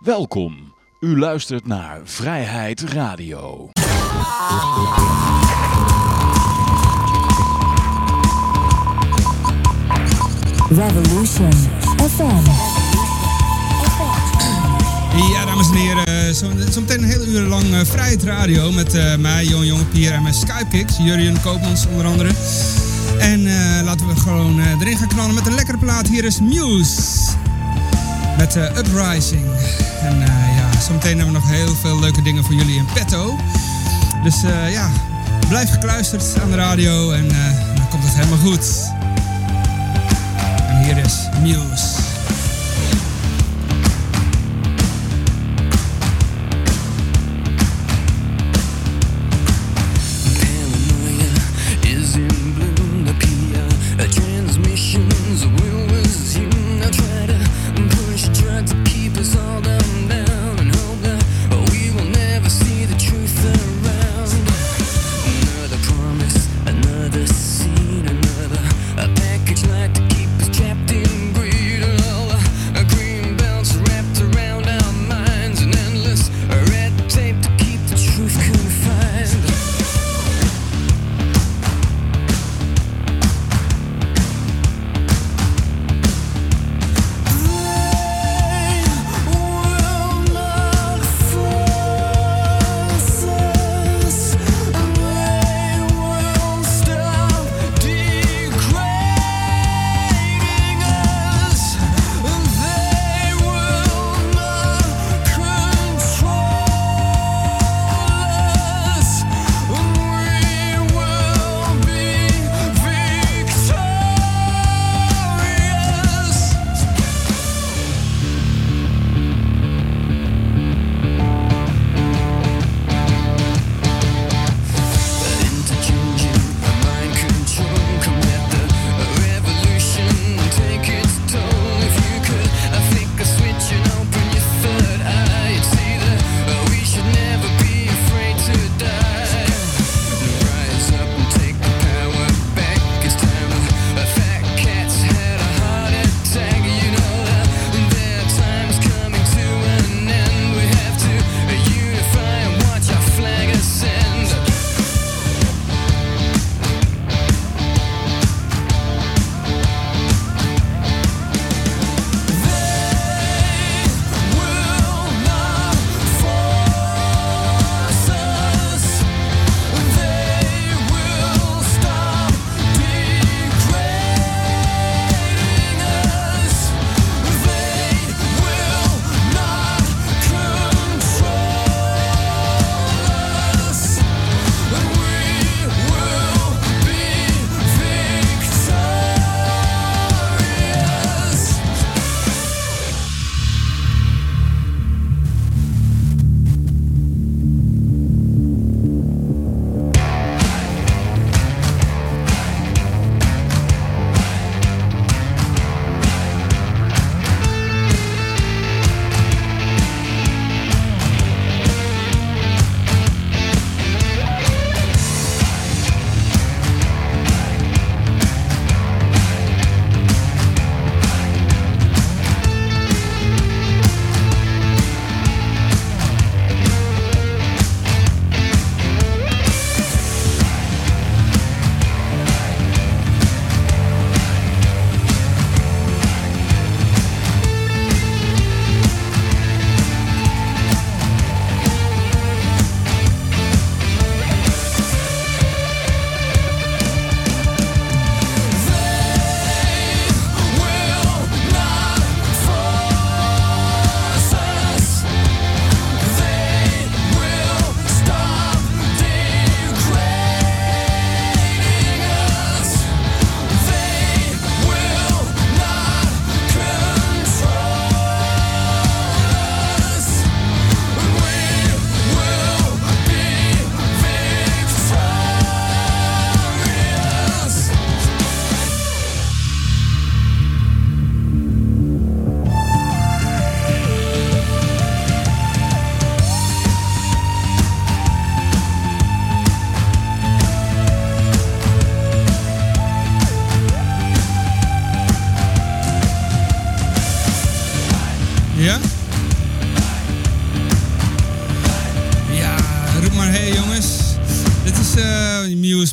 Welkom. U luistert naar Vrijheid Radio. Revolution FM. Ja, dames en heren, zo, zo meteen een hele uur lang uh, Vrijheid Radio met uh, mij, Jon Jonge Pier en mijn Skypekicks, Jurjen Koopmans onder andere. En uh, laten we gewoon erin gaan knallen met een lekkere plaat. Hier is Muse met Uprising. En ja, zometeen hebben we nog heel veel leuke dingen voor jullie in petto. Dus ja, blijf gekluisterd aan de radio en dan komt het helemaal goed. En hier is Muse.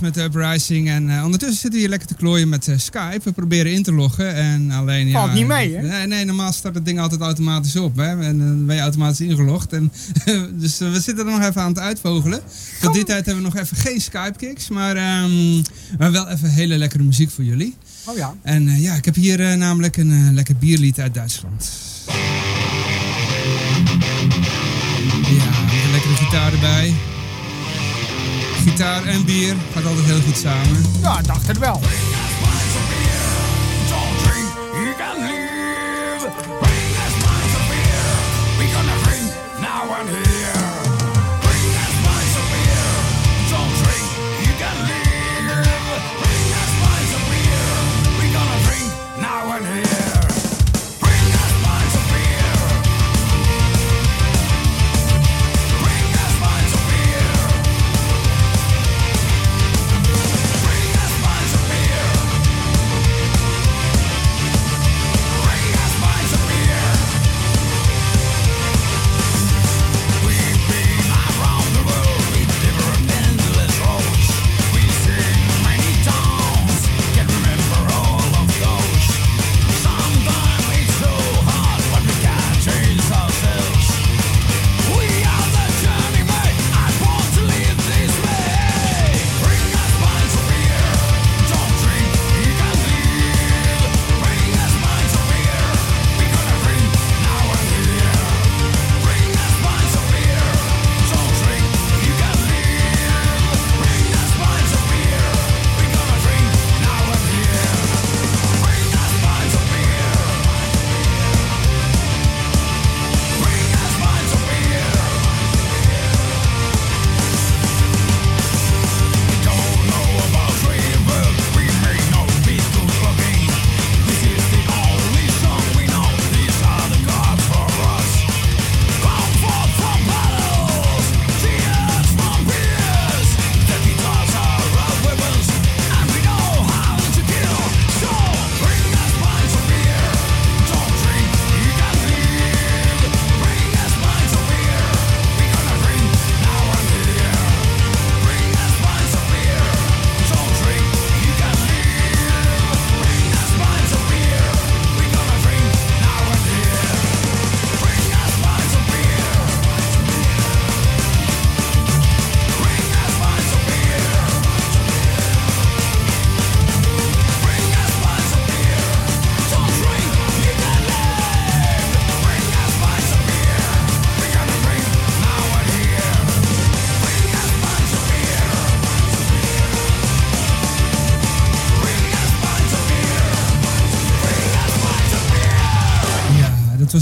Met Uprising. En uh, ondertussen zitten we hier lekker te klooien met uh, Skype. We proberen in te loggen. En alleen, Valt ja, niet mee, hè? Nee, nee, normaal start het ding altijd automatisch op. Hè? En dan ben je automatisch ingelogd. En, dus we zitten er nog even aan het uitvogelen. Tot die tijd hebben we nog even geen Skype-kicks. Maar, um, maar wel even hele lekkere muziek voor jullie. Oh ja. En ja, ik heb hier namelijk een lekker bierlied uit Duitsland. Ja, met een lekkere gitaar erbij. Gitaar en bier gaat altijd heel goed samen. Ja, dacht het wel.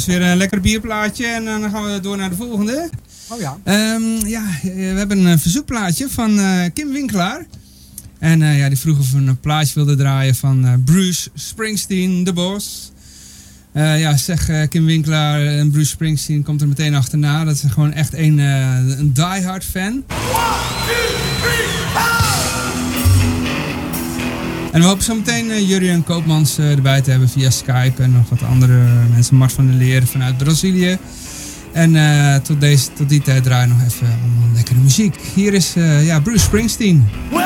Weer een lekker bierplaatje en dan gaan we door naar de volgende. Oh ja. Um, ja, we hebben een verzoekplaatje van uh, Kim Winkelaar. En uh, ja, die vroeg of we een plaatje wilden draaien van uh, Bruce Springsteen, de Boss. ja, zeg Kim Winkelaar en Bruce Springsteen komt er meteen achterna. Dat is gewoon echt een, een diehard fan. En we hopen zo meteen uh, Jurien Koopmans uh, erbij te hebben via Skype en nog wat andere mensen. Mart van der Leer vanuit Brazilië. En uh, tot, deze, tot die tijd draaien nog even allemaal lekkere muziek. Hier is ja, Bruce Springsteen. Well,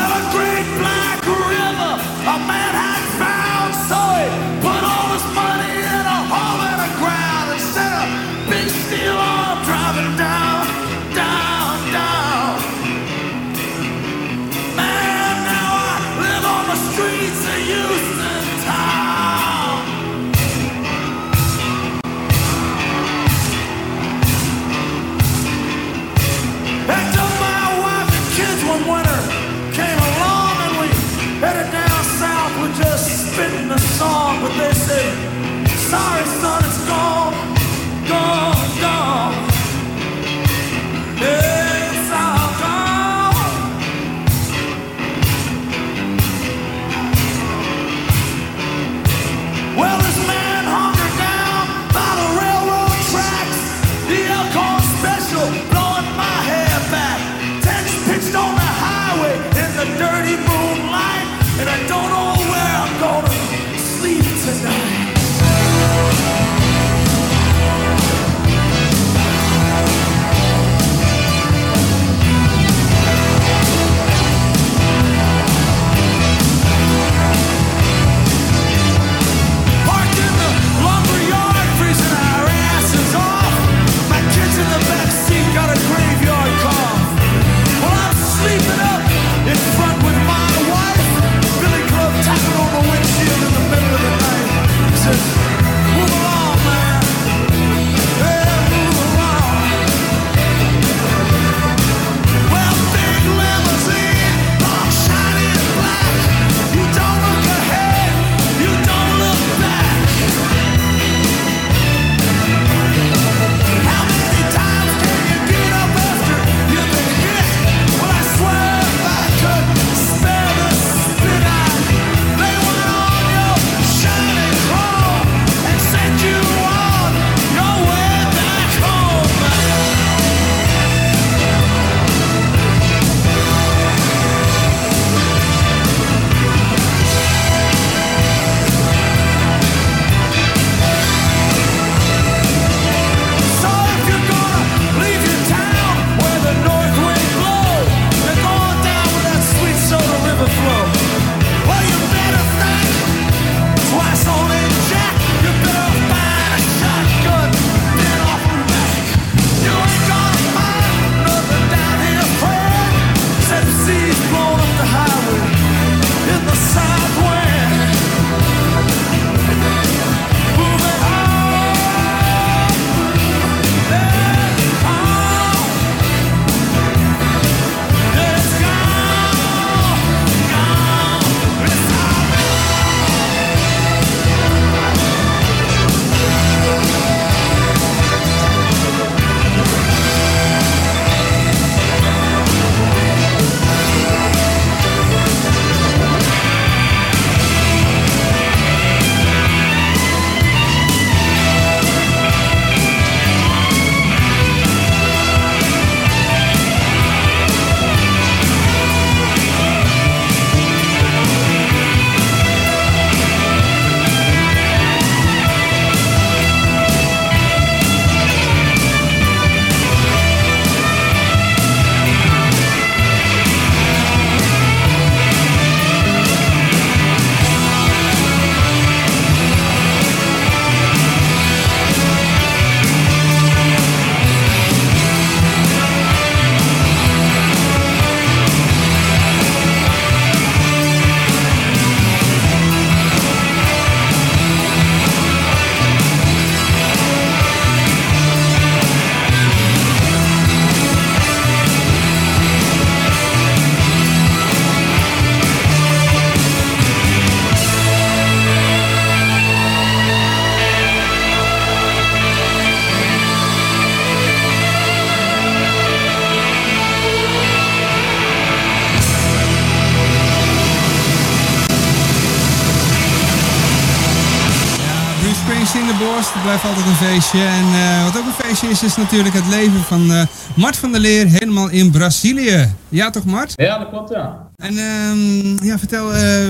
feestje. En eh, wat ook een feestje is, is natuurlijk het leven van eh, Mart van der Leer helemaal in Brazilië. Ja toch Mart? Ja, dat klopt, ja. En ehm, ja, vertel, eh,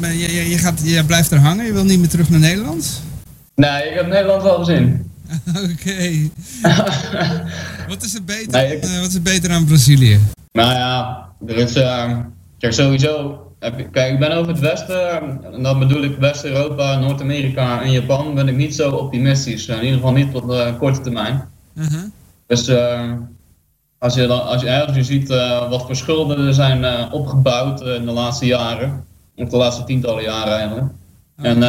je, je, je, gaat, je blijft er hangen, je wil niet meer terug naar Nederland? Nee, ik heb Nederland wel gezien. Oké. wat, is het beter, Nee, ik- wat is het beter aan Brazilië? Nou ja, er is... kijk, sowieso... Kijk, ik ben over het westen, en dan bedoel ik West-Europa, Noord-Amerika en Japan, ben ik niet zo optimistisch. In ieder geval niet op de korte termijn. Uh-huh. Dus eh, als, je dan, als, je, als je ziet eh, wat voor schulden er zijn eh, opgebouwd in de laatste jaren, of de laatste tientallen jaren eigenlijk. En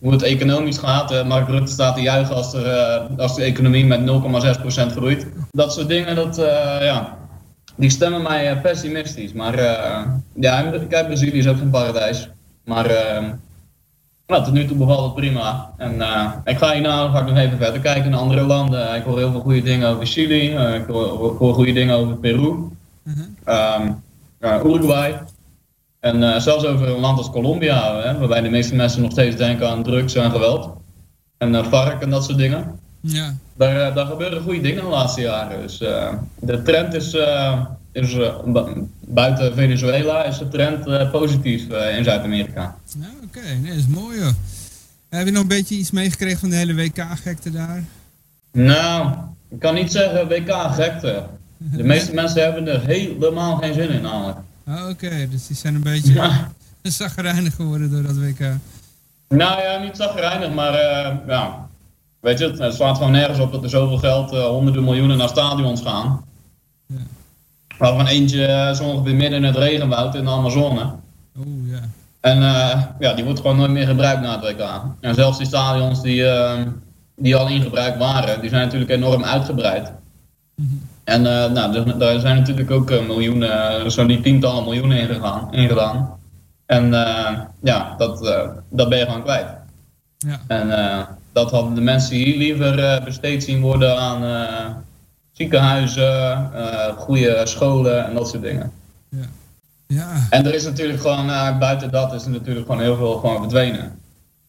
hoe het economisch gaat, Mark Rutte staat te juichen als, er, als de economie met 0,6% groeit. Dat soort dingen, dat, ja, die stemmen mij eh, pessimistisch. Maar eh, ja, kijk, Brazilië is ook geen paradijs. Maar nou, tot nu toe bevalt het prima. En eh, ik ga hierna ga ik nog even verder kijken naar andere landen. Ik hoor heel veel goede dingen over Chili. ik, hoor, ik hoor goede dingen over Peru. Ehm, ja, Uruguay. En zelfs over een land als Colombia, hè, waarbij de meeste mensen nog steeds denken aan drugs en geweld. En vark en dat soort dingen. Ja. Daar, eh, daar gebeuren goede dingen de laatste jaren. Dus eh, de trend is, eh, is bu- buiten Venezuela is de trend positief in Zuid-Amerika. Ja, oké. Nee, dat is mooi hoor. Heb je nog een beetje iets meegekregen van de hele WK-gekte daar? Nou, ik kan niet zeggen WK gekte. De meeste mensen hebben er helemaal geen zin in namelijk. Ah, oké. Dus die zijn een beetje Ja. zagrijnig geworden door dat WK. Nou ja, niet zagrijnig, maar ja. Weet je, het, het slaat gewoon nergens op dat er zoveel geld, eh, honderden miljoenen naar stadions gaan. Ja. Waarvan eentje zo ongeveer midden in het regenwoud in de Amazone. Oeh, ja. En eh, ja, die wordt gewoon nooit meer gebruikt na het WK. En zelfs die stadions die, die al in gebruik waren, die zijn natuurlijk enorm uitgebreid. En eh, nou, dus, daar zijn natuurlijk ook miljoenen, uh, zo'n die tientallen miljoenen in, gegaan, in gedaan. En ja, dat, dat ben je gewoon kwijt. Ja. En eh, dat hadden de mensen hier liever eh, besteed zien worden aan eh, ziekenhuizen, eh, goede scholen en dat soort dingen. Ja. En er is natuurlijk gewoon, eh, buiten dat is er natuurlijk gewoon heel veel gewoon verdwenen.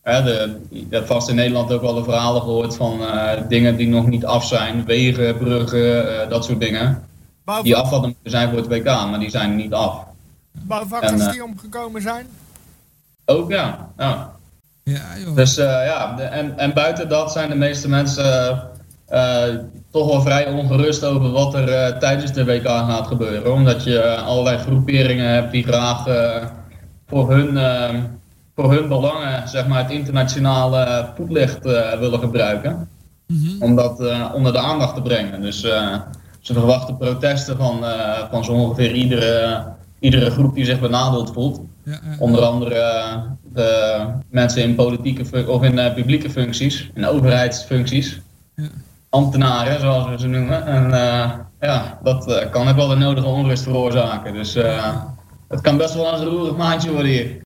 Hè, de, je hebt vast in Nederland ook wel de verhalen gehoord van eh, dingen die nog niet af zijn. Wegen, bruggen, eh, dat soort dingen. Die af hadden moeten zijn voor het WK, maar die zijn niet af. Bouwvakkers En, die omgekomen zijn. Ook ja, ja. Ja, joh. Dus eh, ja, de- en, en buiten dat zijn de meeste mensen eh, toch wel vrij ongerust over wat er eh, tijdens de WK gaat gebeuren. Omdat je allerlei groeperingen hebt die graag voor, hun, eh, voor hun belangen zeg maar, het internationale voetlicht willen gebruiken. Om dat onder de aandacht te brengen. Dus ze verwachten protesten van, van zo ongeveer iedere, iedere groep die zich benadeeld voelt. Ja, ja. Onder andere eh, de mensen in politieke of in eh, publieke functies, in overheidsfuncties. Ja. Ambtenaren, zoals we ze noemen. En eh, ja, dat kan ook wel de nodige onrust veroorzaken. Dus het kan best wel een roerig maandje worden hier.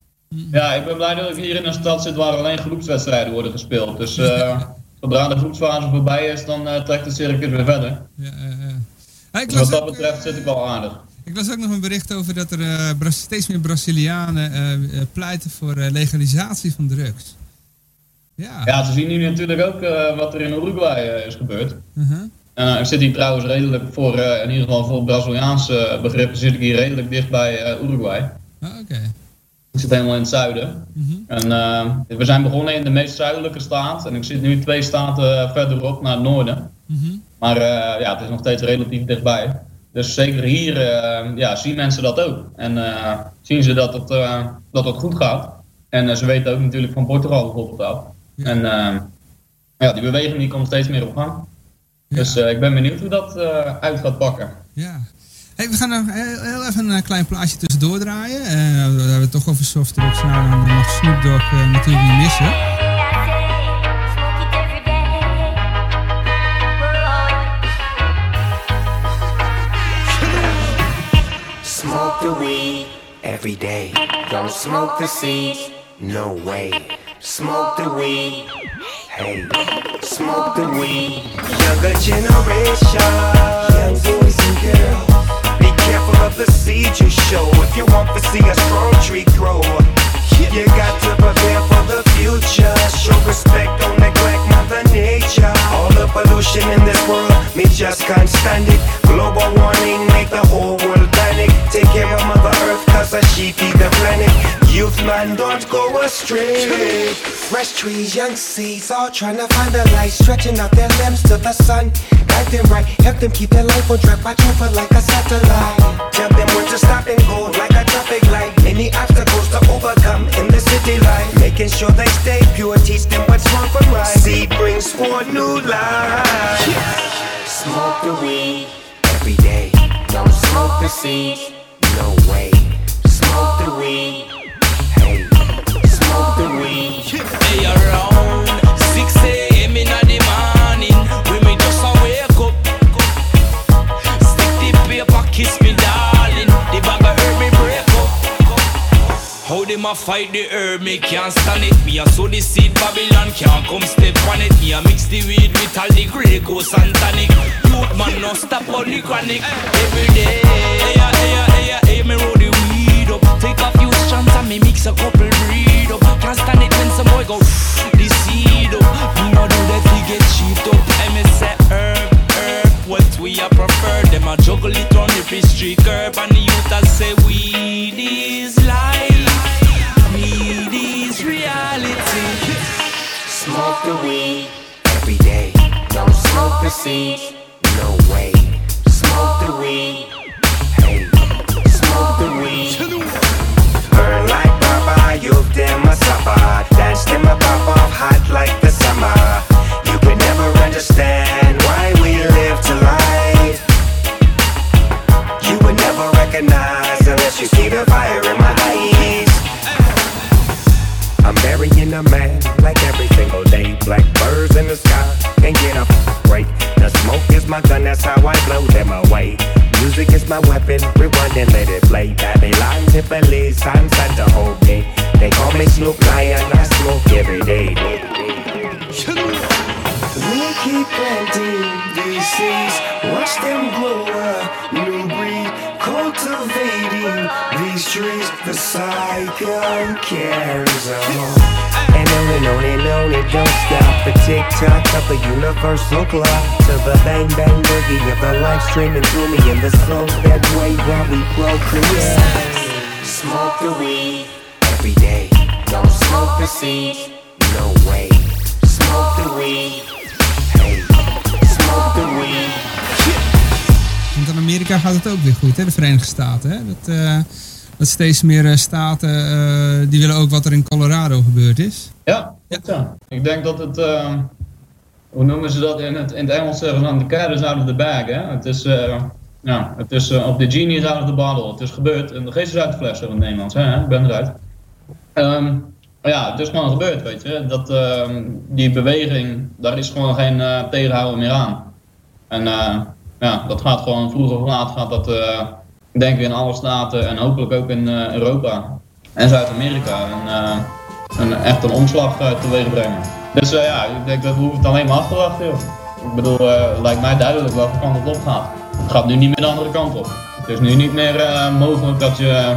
Ja, ik ben blij dat ik hier in een stad zit waar alleen groepswedstrijden worden gespeeld. Dus zodra de groepsfase voorbij is, dan trekt het circus weer verder. Ja, Dus wat dat betreft zit ik wel aardig. Ik las ook nog een bericht over dat er eh, steeds meer Brazilianen eh, eh, pleiten voor legalisatie van drugs. Ja. Ja, ze zien nu natuurlijk ook wat er in Uruguay is gebeurd. Uh-huh. En, eh, ik zit hier trouwens redelijk voor, in ieder geval voor Braziliaanse begrippen, zit ik hier redelijk dicht bij Uruguay. Ah, Oké. Ik zit helemaal in het zuiden. Mhm. En we zijn begonnen in de meest zuidelijke staat. En ik zit nu twee staten verderop naar het noorden. Mhm. Maar ja, het is nog steeds relatief dichtbij. Dus zeker hier eh, ja, zien mensen dat ook. En eh, zien ze dat het, eh, dat het goed gaat. En ze weten ook natuurlijk van Portugal bijvoorbeeld af. Ja. En ja, die beweging die komt steeds meer op gang. Dus ik ben benieuwd hoe dat uit gaat pakken. Ja. Hey, we gaan nog heel, even een klein plaatje tussendoor draaien. Eh, we hebben het toch over softdrugs. Nou, dan mag Snoop Dogg natuurlijk niet missen. Smoke the weed every day. Don't smoke the seeds, no way. Smoke the weed, hey. Smoke the weed. Younger generation, young boys and girls. Be careful of the seeds you show if you want to see a strong tree grow. You got to prepare for the future. Show respect, don't neglect Mother Nature. All the pollution in this world, me just can't stand it. Global warming make the whole world panic. Take care of Mother Earth, cause she feed the planet. Youth man, don't go astray. Fresh trees, young seeds, all trying to find the light, stretching out their limbs to the sun. Guide them right, help them keep their life on track, watch over like a satellite. Tell them when to stop and go, like a traffic light. Any obstacles to overcome in the city life. Making sure they stay pure, teach them what's wrong from right. Seed brings forth new life. Smoke the weed every day. Don't smoke the seeds. no way. Smoke the weed, How them a fight the herb, me can't stand it. Me a sow the seed, Babylon can't come step on it. Me a mix the weed with all the Grey Goose and tonic. Youth man, no stop on the chronic. Every day, hey, yeah, hey, yeah, hey, yeah, hey, me roll the weed up. Take a few strands and me mix a couple breed up. Can't stand it when some boy go the seed up. Me no do that, we get cheaped up. And me say herb, herb, what we a prefer. Them a juggle it on the pastry curb and smoke is my weapon, rewind and let it play. Babylon, Tiffany, sunset the whole day. They call me Snoop Lion, I smoke every day. We keep planting these seeds, watch them grow up, new breed, cultivating these trees. The cycle carries on. And on and on and on, it don't stop. The tick tock of the universal clock to the bang bang boogie of the life streaming through me in the slow that way while we procreate. Smoke the weed every day. Don't smoke the seed, no way. Smoke the weed, hey. Smoke the weed. Want in Amerika gaat het ook weer goed, hè? de Verenigde Staten. Hè? Dat, eh, dat steeds meer eh, staten eh, die willen ook wat er in Colorado gebeurd is. Ja, klopt, ja. Ik denk dat het, ehm, hoe noemen ze dat in het, in het Engels zeggen van the is out of the bag. Hè? Het is, eh, ja, het is eh, of the genie is out of the bottle. Het is gebeurd en de geest is uit de fles, in het Nederlands. Hè? Ik ben eruit. Maar ja, het is gewoon gebeurd, weet je. Dat, ehm, die beweging, daar is gewoon geen eh, tegenhouden meer aan. En ja, dat gaat gewoon vroeger of laat gaat dat, eh, ik denk in alle staten en hopelijk ook in Europa en Zuid-Amerika eh, een, echt een omslag uh, teweeg brengen. Dus eh, ja, ik denk dat we hoeven het alleen maar af te wachten. Ik bedoel, eh, lijkt mij duidelijk welke kant het op gaat. Het gaat nu niet meer de andere kant op. Het is nu niet meer eh, mogelijk dat je,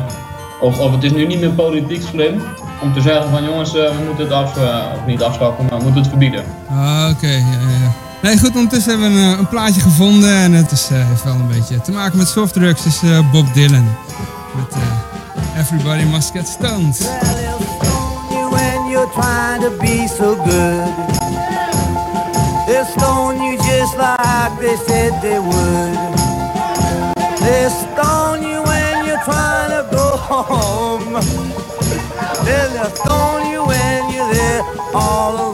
of, of het is nu niet meer politiek slim om te zeggen van jongens, eh, we moeten het af, eh, of niet afschaffen, maar we moeten het verbieden. Ah, Oké, ja, ja. Nee, goed, ondertussen hebben we een, eh, een plaatje gevonden en het is, eh, heeft wel een beetje te maken met softdrugs. Het is eh, Bob Dylan met eh, Everybody Must Get Stoned. Trying to be so good. They'll stone you just like they said they would. They'll stone you when you're trying to go home. They'll stone you when you're there all alone.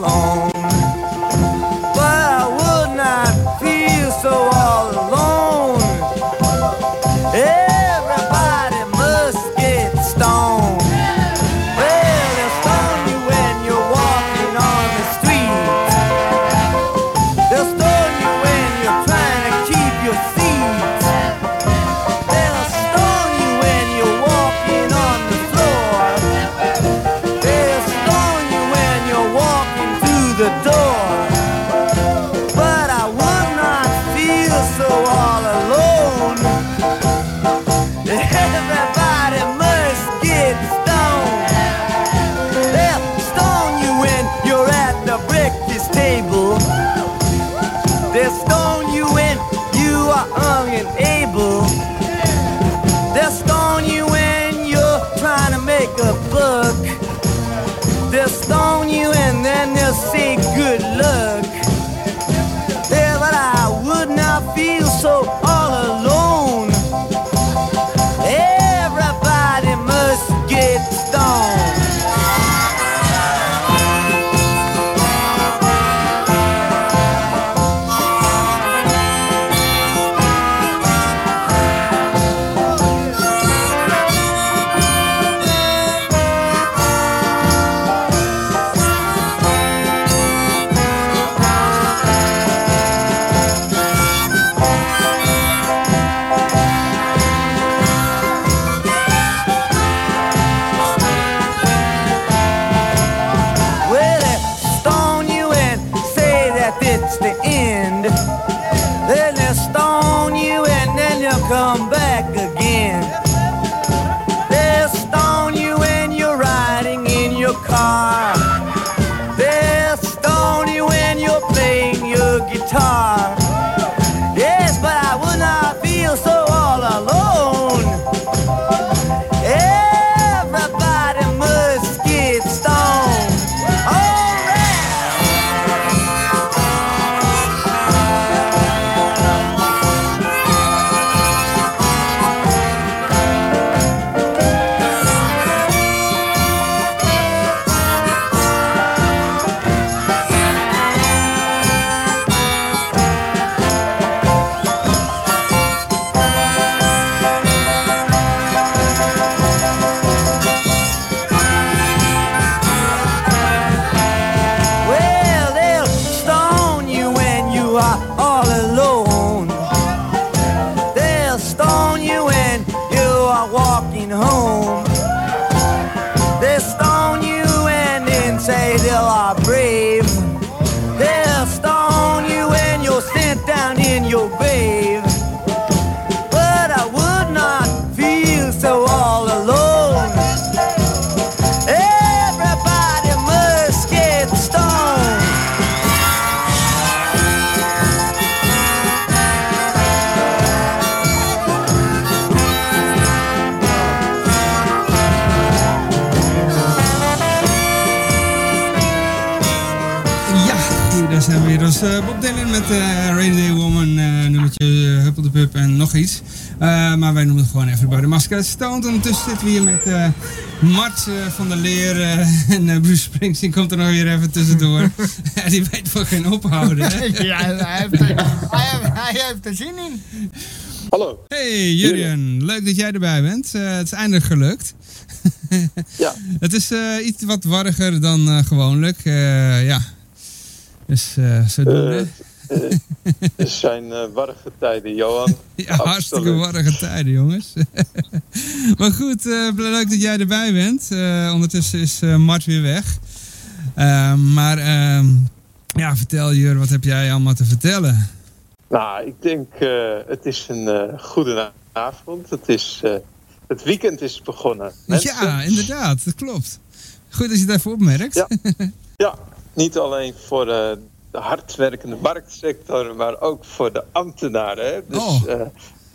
And able. Hello. Bob Dylan met eh Rainy Day Woman, eh, nummertje uh, Huppel de Pup en nog iets. Eh, maar wij noemen het gewoon Everybody Masker Stoned. Ondertussen zitten we hier met eh, Mart eh, van der Leer eh, en eh, Bruce Springsteen komt er nog weer even tussendoor. Ja, Die weet van geen ophouden. hè? Ja, hij heeft, er, hij, heeft, hij heeft er zin in. Hallo. Hey Jurjen, leuk dat jij erbij bent. Eh, het is eindelijk gelukt. Ja. Het is eh, iets wat warriger dan eh, gewoonlijk. Eh, ja. Dus eh zodoende. Eh, eh, er zijn warrige tijden, Johan. Ja, hartstikke warrige tijden, jongens. maar goed, leuk dat jij erbij bent. Ondertussen is Mart weer weg. Eh, maar ehm, ja, vertel Jur, wat heb jij allemaal te vertellen? Nou, ik denk, het is een goede avond. Het, is, het weekend is begonnen. Mensen, Ja, inderdaad, dat klopt. Goed dat je het even opmerkt. Ja. ja, niet alleen voor eh, de hardwerkende marktsector, maar ook voor de ambtenaren. Hè? Dus Oh. eh,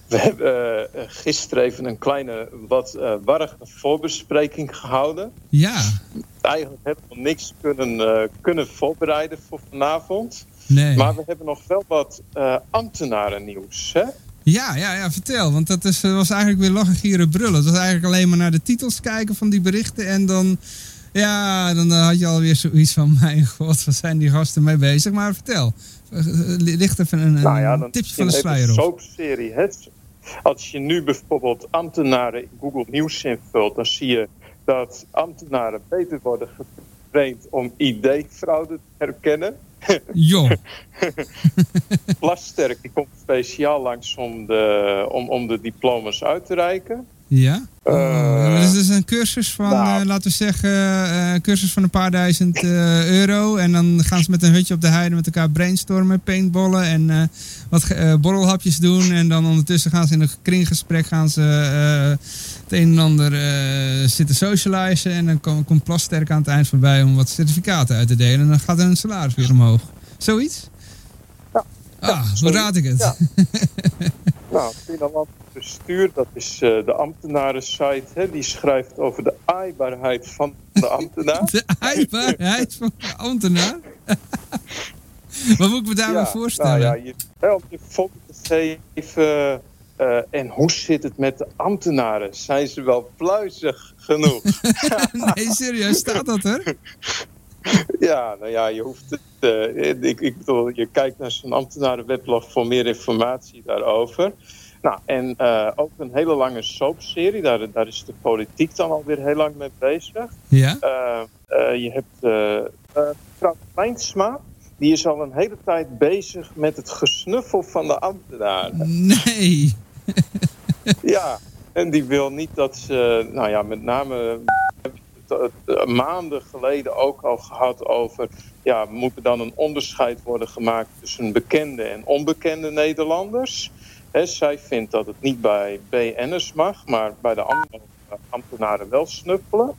we hebben eh, gisteren even een kleine, wat warrige voorbespreking gehouden. Ja, Eigenlijk helemaal niks kunnen, kunnen voorbereiden voor vanavond. nee. Maar we hebben nog wel wat eh ambtenarennieuws. Hè? Ja, ja, ja, vertel. Want dat is, was eigenlijk weer lachen, gieren, brullen. Het was eigenlijk alleen maar naar de titels kijken van die berichten. En dan, ja, dan eh, had je alweer zoiets van, mijn god, wat zijn die gasten mee bezig? Maar vertel, Eh, eh, licht even een, een nou ja, dan tipje van de sluier op. een soapserie. Als je nu bijvoorbeeld ambtenaren in Google Nieuws invult, dan zie je dat ambtenaren beter worden getraind om ID-fraude te herkennen. Joh, Plasterk die komt speciaal langs om de, om, om de diploma's uit te reiken. Ja? Eh, Oh, dat is dus een cursus van, nou. eh, laten we zeggen, eh, een cursus van een paar duizend euro. En dan gaan ze met een hutje op de heide met elkaar brainstormen, paintballen en wat borrelhapjes doen. En dan ondertussen gaan ze in een kringgesprek gaan ze het een en ander zitten socializen. En dan kom- komt Plasterk aan het eind voorbij om wat certificaten uit te delen. En dan gaat hun salaris weer omhoog. Zoiets? Ah, hoe sorry. raad ik het? Ja. Nou, Binnenland Bestuur, dat is eh, de ambtenarensite, hè, die schrijft over de aaibaarheid van de ambtenaar. De aaibaarheid van de ambtenaar? Wat moet ik me daarbij Ja, voorstellen? Nou ja, je, hè, om je foto te geven. eh, en hoe zit het met de ambtenaren? Zijn ze wel pluizig genoeg? nee, serieus, staat dat er? ja, nou ja, je hoeft het. eh, ik, ik bedoel, je kijkt naar zo'n ambtenarenweblog voor meer informatie daarover. Nou, en eh, ook een hele lange soapserie, daar, daar is de politiek dan alweer heel lang mee bezig. Ja? Eh, je hebt mevrouw Kleinsma, die is al een hele tijd bezig met het gesnuffel van de ambtenaren. Nee. Ja, en die wil niet dat ze, nou ja, met name het, eh, maanden geleden ook al gehad over, ja, moet er dan een onderscheid worden gemaakt tussen bekende en onbekende Nederlanders? Zij vindt dat het niet bij BN'ers mag, maar bij de andere ambtenaren wel snuffelen.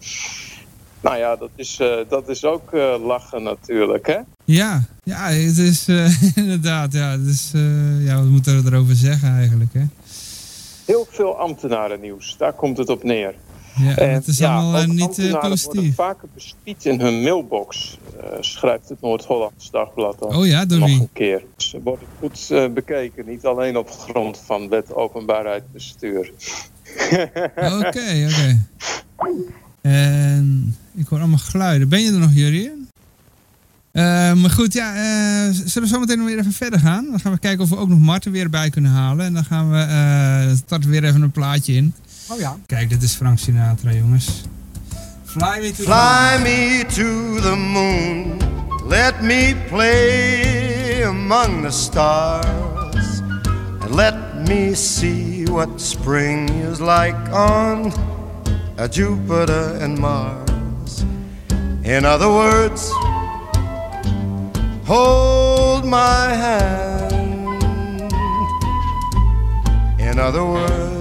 Nou ja, dat is, eh, dat is ook eh, lachen natuurlijk, hè? Ja, ja, het is eh, inderdaad, ja, het is, eh, ja, wat moeten we erover zeggen eigenlijk, hè? Heel veel ambtenarennieuws, daar komt het op neer. Ja, En het is ja, allemaal eh, niet eh, positief. vaker bespied in hun mailbox, eh, schrijft het Noord-Hollands Dagblad al. Oh ja, door Nog wie? een keer. Ze worden goed bekeken, niet alleen op grond van wet openbaarheid bestuur. Oké, oké. En ik hoor allemaal geluiden. Ben je er nog, Jurien? Eh, maar goed, ja, zullen we zo meteen nog weer even verder gaan? Dan gaan we kijken of we ook nog Marten weer bij kunnen halen. En dan gaan we, starten we weer even een plaatje in. Oh ja. Kijk, dit is Frank Sinatra, jongens. Fly me to Fly me to the moon. Let me play among the stars. And let me see what spring is like on a Jupiter and Mars. In other words, hold my hand. In other words,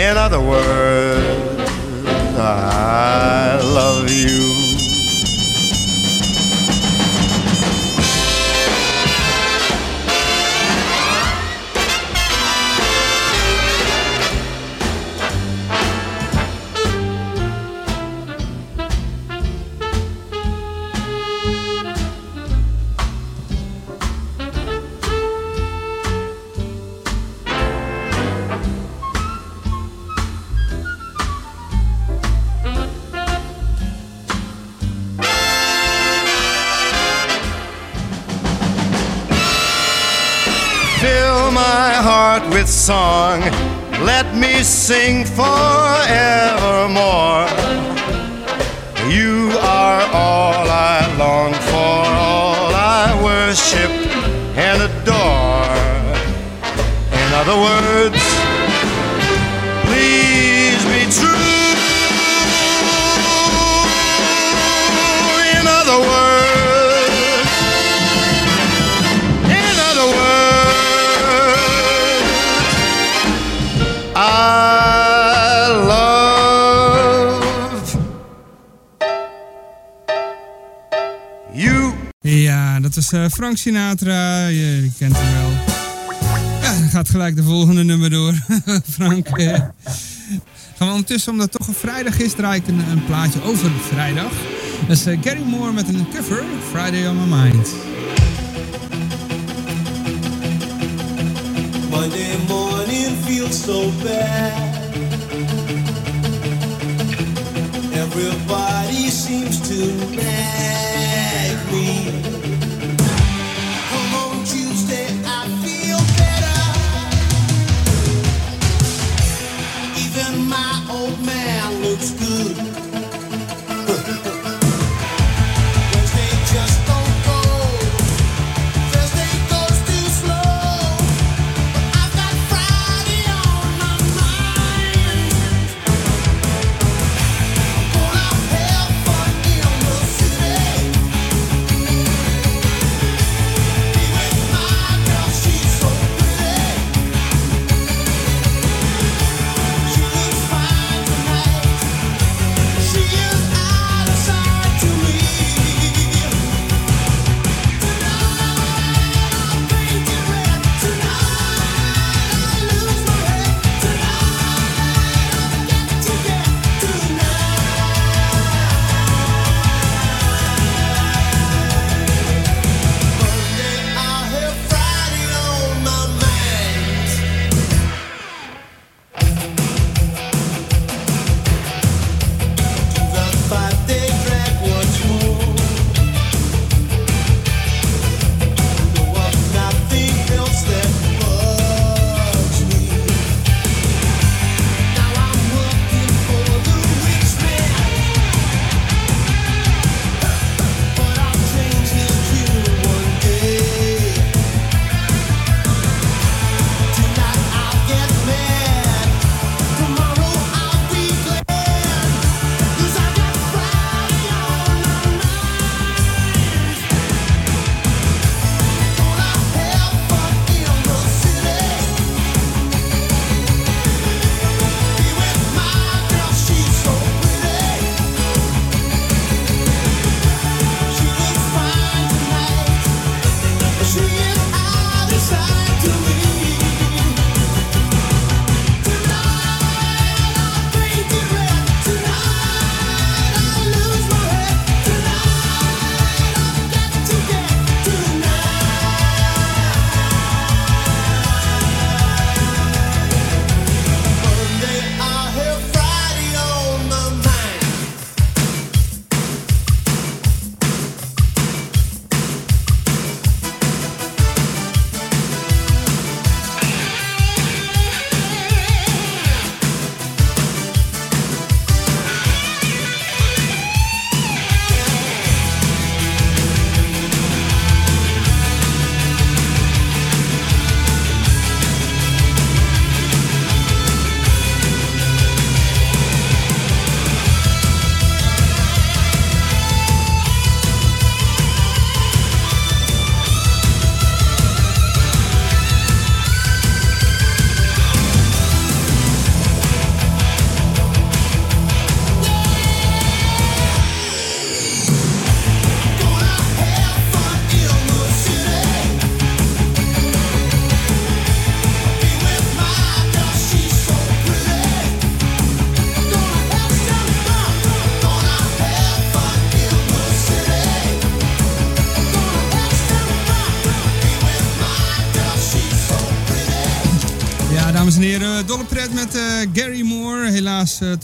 In other words, I Frank Sinatra. Je, kent hem wel. Ja, gaat gelijk de volgende nummer door. Frank. eh. Gaan we ondertussen, omdat het toch een vrijdag is, draai ik een, een plaatje over vrijdag. Dat is eh, Gary Moore met een cover, Friday on My Mind. Monday morning feels so bad. Everybody seems to nag me. Looks good.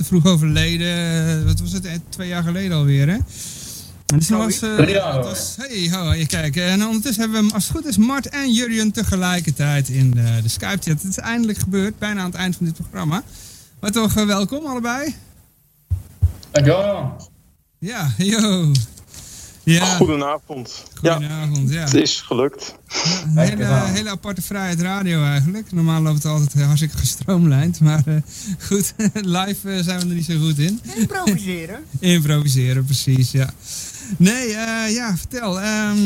Vroeg overleden. Eh, wat was het? Eh, twee jaar geleden alweer, hè? En dus was, eh, was, hey, ho, je kijk. En ondertussen hebben we, als het goed is, Mart en Jurjen tegelijkertijd in de, de Skype-chat. Het is eindelijk gebeurd, bijna aan het eind van dit programma. Maar toch, welkom allebei. Dankjewel. Ja, yo. Ja, Goedenavond. goedenavond. Ja. Het is gelukt. Een hele, hele aparte vrijheid radio eigenlijk. Normaal loopt het altijd hartstikke gestroomlijnd. Maar eh, goed, live eh, zijn we er niet zo goed in. Improviseren. Improviseren, precies, ja. Nee, eh, ja, vertel. Ehm,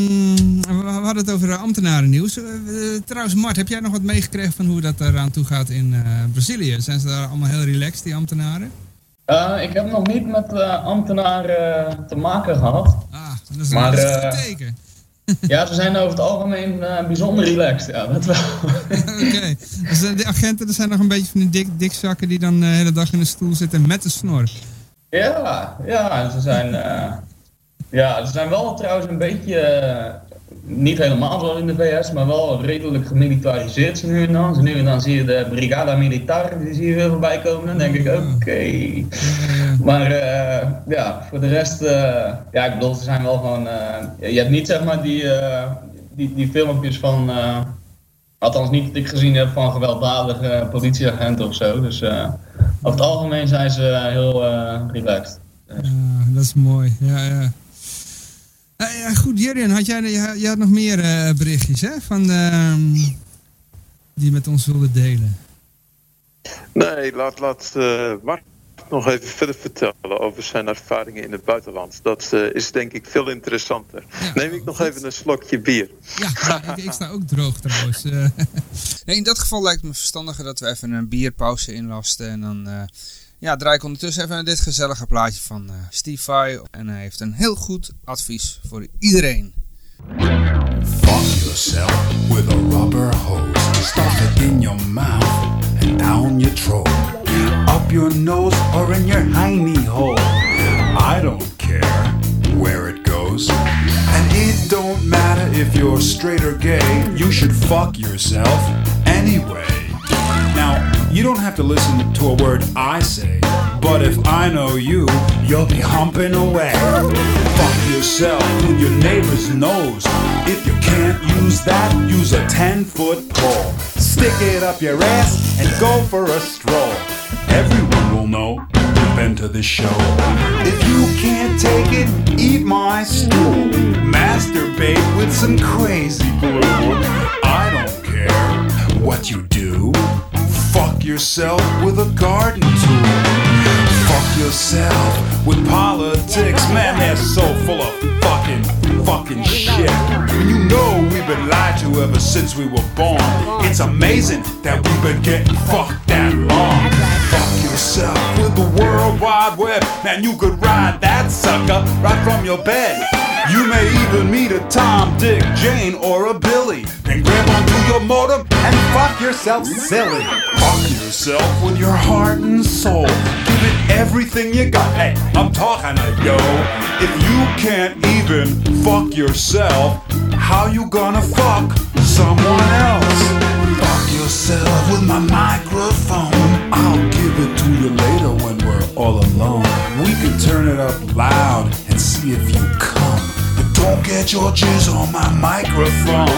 we, we hadden het over ambtenarennieuws. Eh, eh, trouwens, Mart, heb jij nog wat meegekregen van hoe dat eraan toe gaat in eh, Brazilië? Zijn ze daar allemaal heel relaxed, die ambtenaren? Eh, ik heb nog niet met eh, ambtenaren te maken gehad. Ah, dat is, Maar, een eh, goed teken. Ja, ze zijn over het algemeen eh, bijzonder relaxed. Ja, dat wel. Oké, dus eh, de agenten, er zijn nog een beetje van die dik, dikzakken die dan de hele dag in een stoel zitten met een snor. Ja, ja, ze zijn, ja, ze zijn wel trouwens een beetje, niet helemaal zoals in de VS, maar wel redelijk gemilitariseerd zo nu en dan. Zo nu en dan zie je de Brigada Militar, die zie je weer voorbij komen. Dan denk ik, oké. Maar eh, ja, voor de rest, eh, ja, ik bedoel, ze zijn wel gewoon, eh, je hebt niet zeg maar die, die, die filmpjes van, althans niet dat ik gezien heb van gewelddadige politieagenten of zo. Dus over het algemeen zijn ze heel relaxed. Ja, dat is mooi, ja, ja. Eh, ja, goed, Jurjen, had jij, jij, jij had nog meer eh, berichtjes hè, van, ehm, die je met ons wilde delen? Nee, laat, laat eh, Mart nog even verder vertellen over zijn ervaringen in het buitenland. Dat eh, is denk ik veel interessanter. Neem ik nog even een slokje bier. Ja, ik, ik sta ook droog trouwens. eh. Nee, in dat geval lijkt het me verstandiger dat we even een bierpauze inlasten. En dan eh, ja, draai ik ondertussen even dit gezellige plaatje van Vai. En hij heeft een heel goed advies voor iedereen. Fuck yourself with a rubber hose. Stuff it in your mouth and down your throat. Up your nose or in your hiney hole. I don't care where it goes. And it don't matter if you're straight or gay. You should fuck yourself anyway. You don't have to listen to a word I say, but if I know you, you'll be humping away. Fuck yourself with your neighbor's nose. If you can't use that, use a 10 foot pole. Stick it up your ass and go for a stroll. Everyone will know you've been to this show. If you can't take it, eat my stool. Masturbate with some crazy glue. I don't care what you do. Yourself with a garden tool. Fuck yourself with politics. Man, they're so full of fucking, fucking shit. You know we've been lied to ever since we were born. It's amazing that we've been getting fucked that long. Fuck yourself with the World Wide Web. Man, you could ride that sucker right from your bed. You may even meet a Tom, Dick, Jane, or a Billy. Then grab onto your modem and fuck yourself silly. Fuck yourself with your heart and soul. Give it everything you got. Hey, I'm talking to yo. If you can't even fuck yourself, how you gonna fuck someone else? Fuck yourself with my microphone. I'll give it to you later when we're all alone. We can turn it up loud and see if you come. Don't get your jizz on my microphone.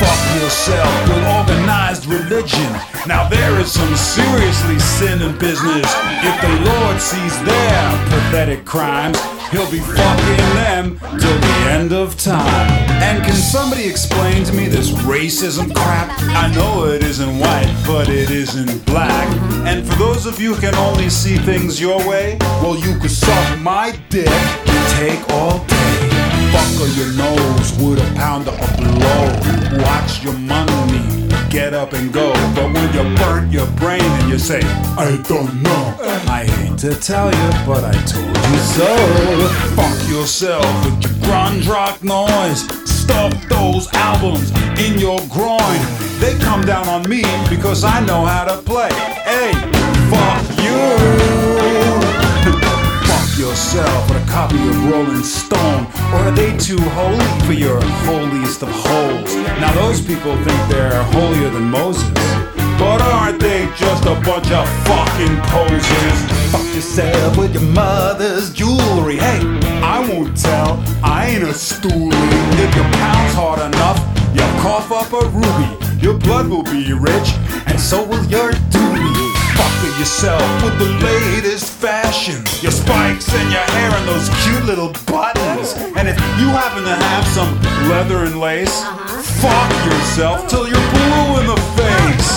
Fuck yourself with organized religion. Now there is some seriously sinning business. If the Lord sees their pathetic crimes, he'll be fucking them till the end of time. And can somebody explain to me this racism crap? I know it isn't white, but it isn't black. And for those of you who can only see things your way, well, you could suck my dick and take all day. Buckle your nose with a pounder of blow. Watch your money get up and go. But when you burnt your brain and you say, I don't know. I hate to tell you, but I told you so. Fuck yourself with your grunge rock noise. Stuff those albums in your groin. They come down on me because I know how to play. Hey, fuck you. Fuck yourself with a copy of Rolling Stone. Or are they too holy for your holiest of holes? Now those people think they're holier than Moses. But aren't they just a bunch of fucking posers? Fuck yourself with your mother's jewelry. Hey, I won't tell. I ain't a stoolie. If your pound's hard enough, you'll cough up a ruby. Your blood will be rich, and so will your doobie. Yourself with the latest fashion. Your spikes and your hair and those cute little buttons. And if you happen to have some leather and lace, uh-huh. fuck yourself till you're blue in the face.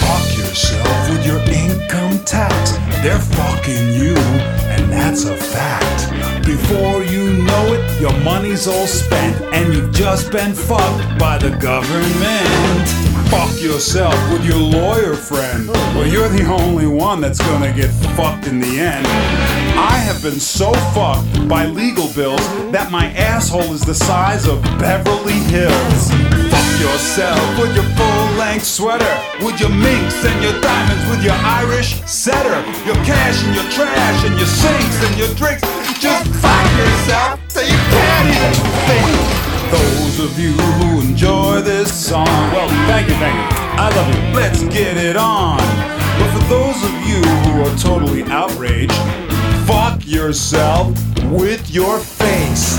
Fuck yourself with your income tax. They're fucking you, and that's a fact. Before you know it, your money's all spent, and you've just been fucked by the government. Fuck yourself with your lawyer friend. Well, you're the only one that's gonna get fucked in the end. I have been so fucked by legal bills that my asshole is the size of Beverly Hills. Fuck yourself with your full length sweater, with your minks and your diamonds, with your Irish setter, your cash and your trash and your sinks and your drinks. Just fuck yourself till you can't even think. Those of you who enjoy this song, well, thank you, thank you. I love you. Let's get it on. But for those of you who are totally outraged, fuck yourself with your face.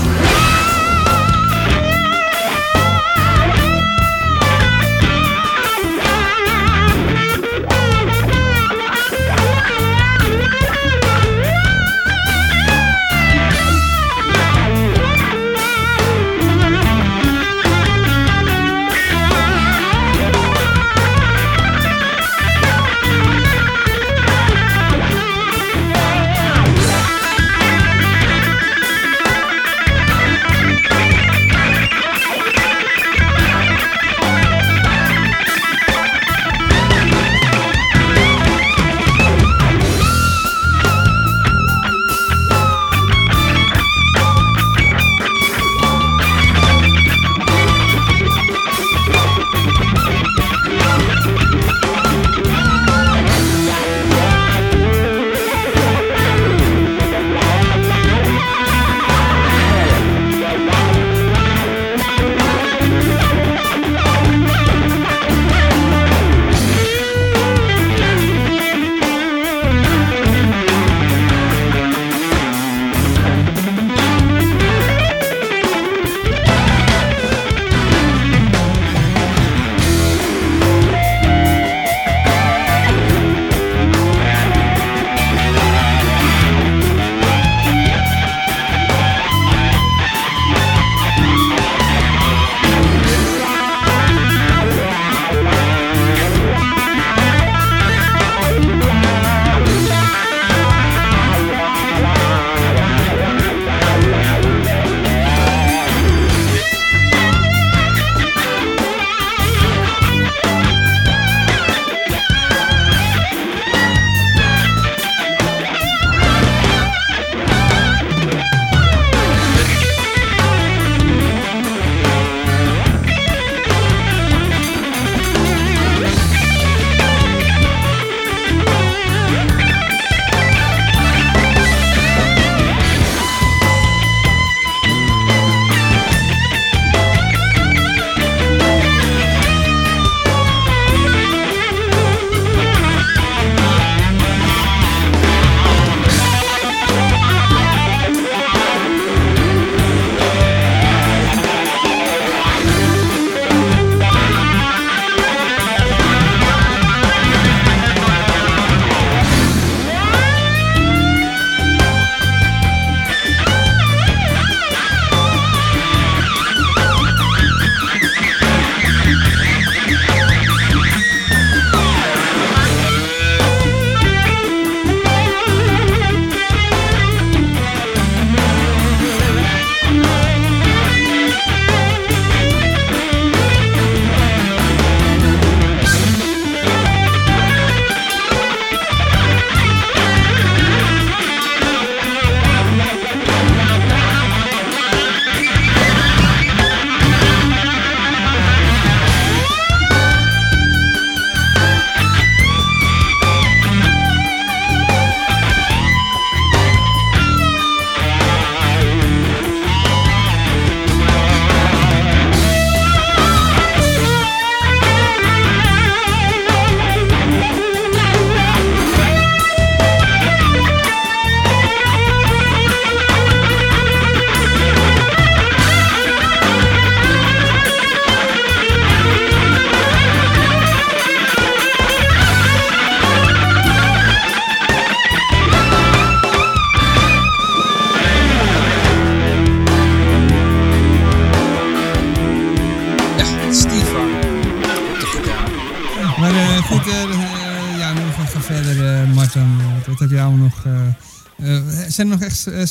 Zijn er nog echt eh,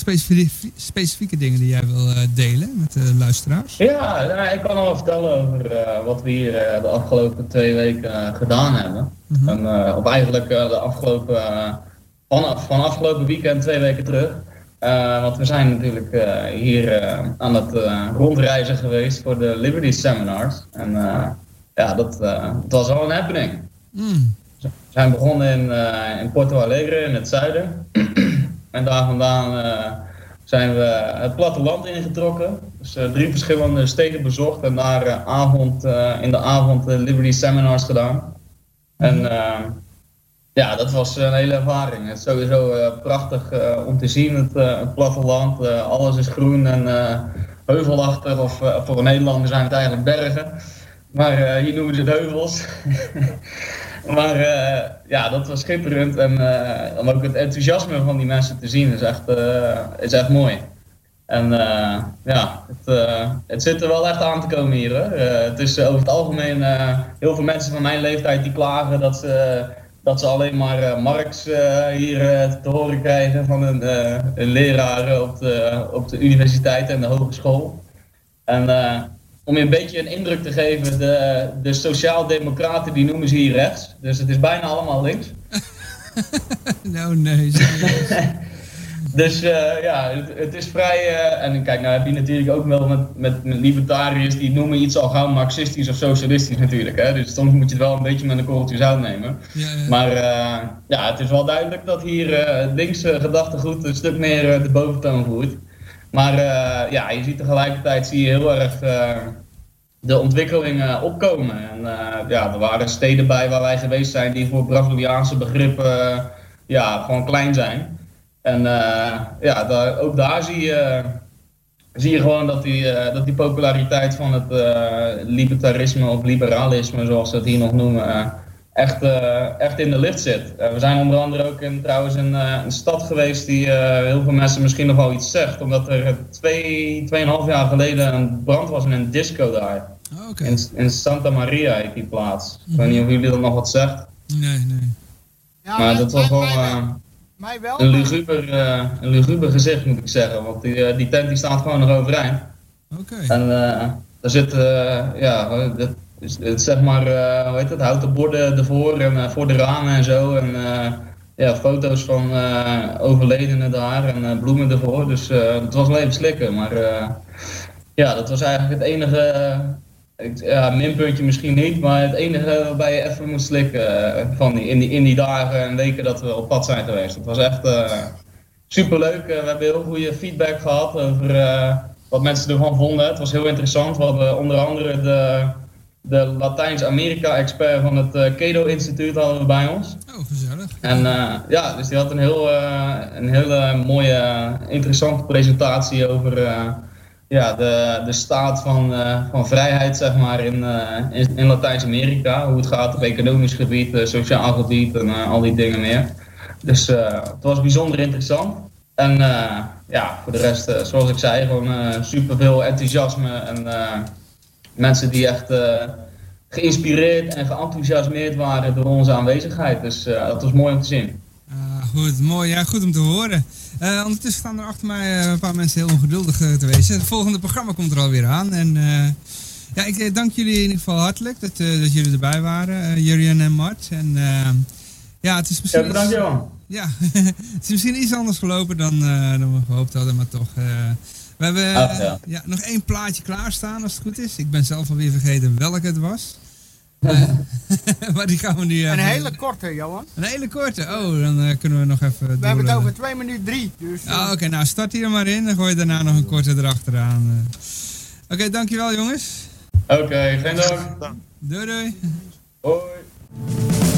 specifieke, dingen die jij wil eh, delen met de luisteraars? Ja, nou, ik kan al vertellen over eh, wat we hier de afgelopen twee weken gedaan hebben. En, of eigenlijk de afgelopen, vanaf, van afgelopen weekend twee weken terug. Want we zijn natuurlijk hier aan het rondreizen geweest voor de Liberty Seminars. En ja, dat, dat was al een happening. Mm. We zijn begonnen in, in Porto Alegre in het zuiden. En daar vandaan eh, zijn we het platteland ingetrokken. Dus eh, drie verschillende steden bezocht en daar eh, avond, in de avond Liberty Seminars gedaan. En eh, ja, dat was een hele ervaring. Het is sowieso prachtig om te zien, het, het platteland. Alles is groen en heuvelachtig, of voor een Nederlander zijn het eigenlijk bergen. Maar hier noemen ze het heuvels. maar eh, ja, dat was schitterend. En eh, om ook het enthousiasme van die mensen te zien is echt, eh, is echt mooi. En ja, het, het zit er wel echt aan te komen hier. Het is over het algemeen heel veel mensen van mijn leeftijd die klagen dat ze, dat ze alleen maar Marx hier te horen krijgen van een, een leraar op de, op de universiteit en de hogeschool. En om je een beetje een indruk te geven, de, de sociaal-democraten die noemen ze hier rechts. Dus het is bijna allemaal links. nou, nee. Dus eh, ja, het, het is vrij. eh, en kijk, nou heb je natuurlijk ook wel met, met, met libertariërs die noemen iets al gauw marxistisch of socialistisch natuurlijk. Hè? Dus soms moet je het wel een beetje met een korreltje zout nemen. Maar eh, ja, het is wel duidelijk dat hier linkse gedachtegoed een stuk meer de boventoon voert. Maar eh, ja, je ziet tegelijkertijd zie je heel erg eh, de ontwikkelingen opkomen. En eh, ja, er waren steden bij waar wij geweest zijn die voor Braziliaanse begrippen eh, ja, gewoon klein zijn. En eh, ja, daar, ook daar zie je, zie je gewoon dat die, eh, dat die populariteit van het eh, libertarisme of liberalisme, zoals ze het hier nog noemen, eh, echt, eh, echt in de lift zit. Eh, we zijn onder andere ook in trouwens een, eh, een stad geweest die eh, heel veel mensen misschien nog wel iets zegt, omdat er twee, tweeënhalf jaar geleden een brand was in een disco daar. In, in Santa Maria heet die plaats. Ik weet niet of jullie dat nog wat zegt. Nee, nee. maar dat was wel eh, Mij wel. een, luguber, eh, een luguber gezicht, moet ik zeggen. Want die, die tent die staat gewoon nog overeind. Oké. En eh daar zitten, eh, ja, dat is, het, zeg maar, eh, hoe heet het, houten borden ervoor en eh, voor de ramen en zo. En eh, ja, foto's van overledenen daar en bloemen ervoor. Dus het was wel even slikken. Maar ja, dat was eigenlijk het enige, ja, minpuntje misschien niet, maar het enige waarbij je even moest slikken van die, in, die, in die dagen en weken dat we op pad zijn geweest. Het was echt eh superleuk. We hebben heel goede feedback gehad over wat mensen ervan vonden. Het was heel interessant. We hadden onder andere de, de Latijns-Amerika-expert van het eh, Cato Instituut hadden we bij ons. Oh, gezellig. En eh, ja, dus die had een, heel, eh, een hele mooie, eh, interessante presentatie over eh, ja, de, de staat van, eh, van vrijheid zeg maar, in, eh, in, in Latijns-Amerika. Hoe het gaat op economisch gebied, eh, sociaal gebied en eh, al die dingen meer. Dus eh, het was bijzonder interessant. En eh, ja, voor de rest, eh, zoals ik zei, gewoon eh super veel enthousiasme en eh, mensen die echt eh, geïnspireerd en geenthousiasmeerd waren door onze aanwezigheid. Dus eh, dat was mooi om te zien. Ah, goed, mooi. Ja, goed om te horen. Eh, ondertussen staan er achter mij een paar mensen heel ongeduldig te wezen. Het volgende programma komt er alweer aan. En ja, ik dank jullie in ieder geval hartelijk dat, dat jullie erbij waren, Jurjen en Mart. En ja, het is misschien... Ja, bedankt, iets- Johan. Ja, het is misschien iets anders gelopen dan, dan we gehoopt hadden, maar toch. Eh, we hebben Ach, ja. eh, ja, nog één plaatje klaarstaan als het goed is. Ik ben zelf alweer vergeten welke het was. Eh, maar die gaan we nu Een even- hele korte, Johan. Een hele korte? Oh, dan eh, kunnen we nog even We hebben het over 2 minuten 3. Dus, eh, Ah, Oké, nou start hier maar in. Dan gooi je daarna nog een korte erachteraan. eh. Oké, dankjewel jongens. Oké, geen dank. Doei doei. Hoi.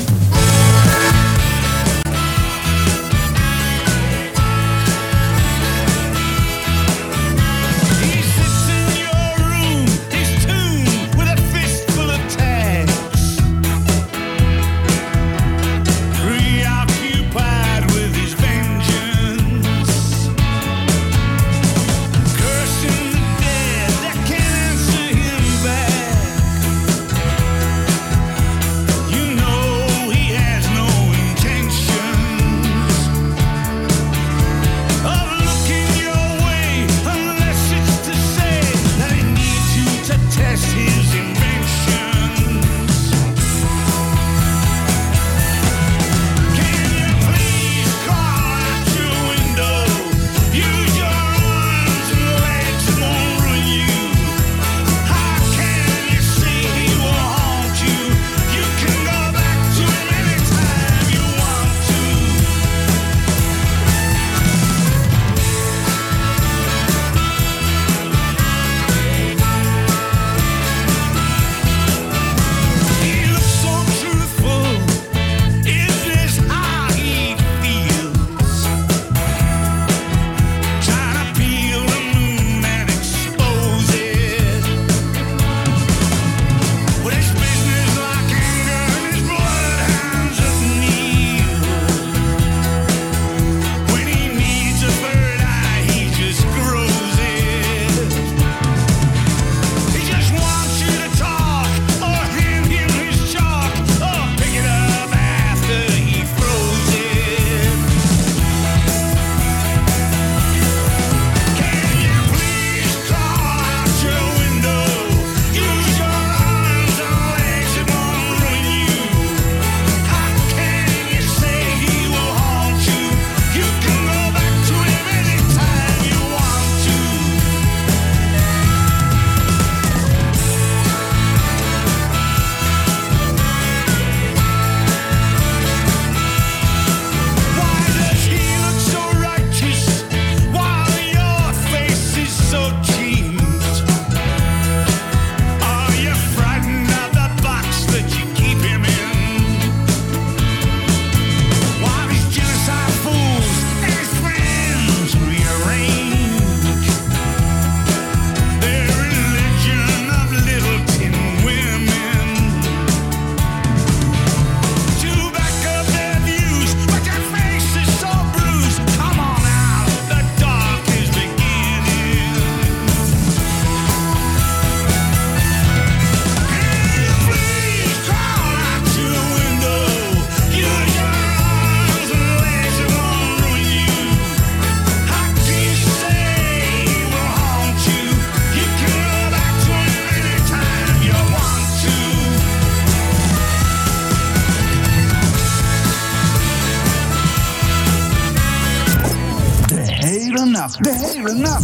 De hele nacht.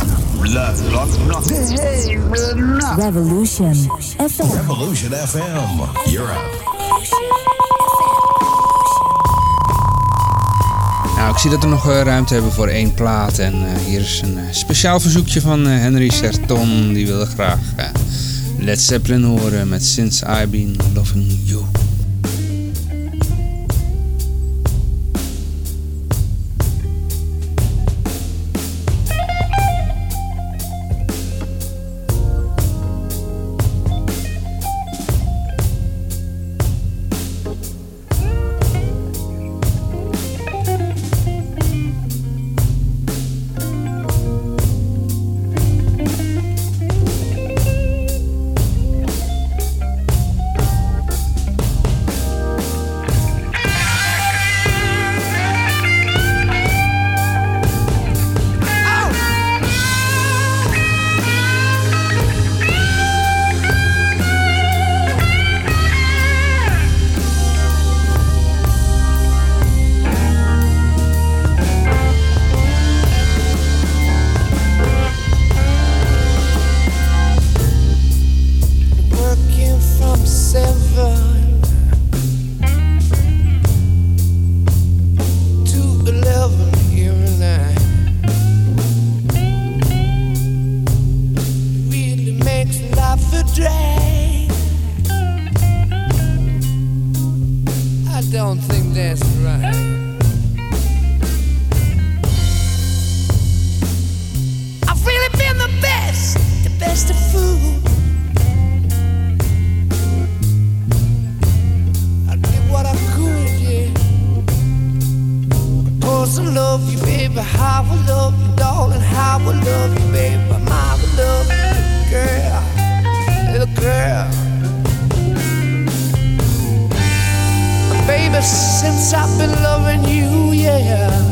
De hele nacht. Revolution FM. Revolution FM. Europe. Nou, ik zie dat we nog eh, ruimte hebben voor één plaat. En eh, hier is een eh, speciaal verzoekje van eh, Henry Serton. Die wilde graag Led Zeppelin horen met Since I've Been Loving You. How love you, darling. I love you, love girl, little girl. Baby, since I've been loving you, yeah.